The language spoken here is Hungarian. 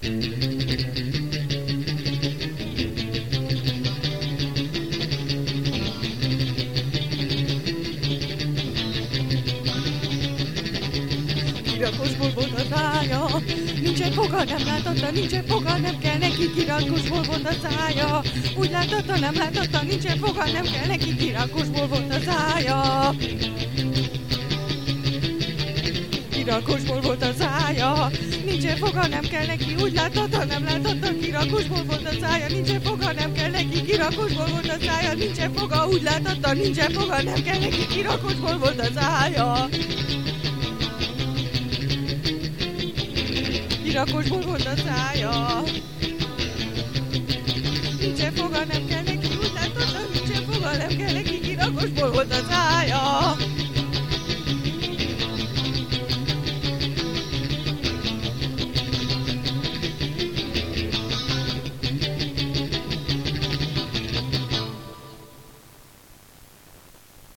Kirakosból volt a szája, nincsen foga, nem látotta, nincsen foga, nem kell neki, kirakosból volt a szája. Úgy látotta, nem látotta, nincsen foga, nem kell neki, kirakosból volt a szája. Kirakosból volt a szája, nincsen foga, nem kell neki, úgy látotta, nem látotta, kirakosból volt a szája, nincsen foga, nem kell neki, kirakosból volt a szája, nincsen foga, úgy látotta, nincsen foga, nem kell neki, kirakosból volt a szája. Kirakosból volt a szája. Nincsen foga, nem kell neki, úgy látotta, nincsen foga, nem kell neki, kirakosból volt a szája.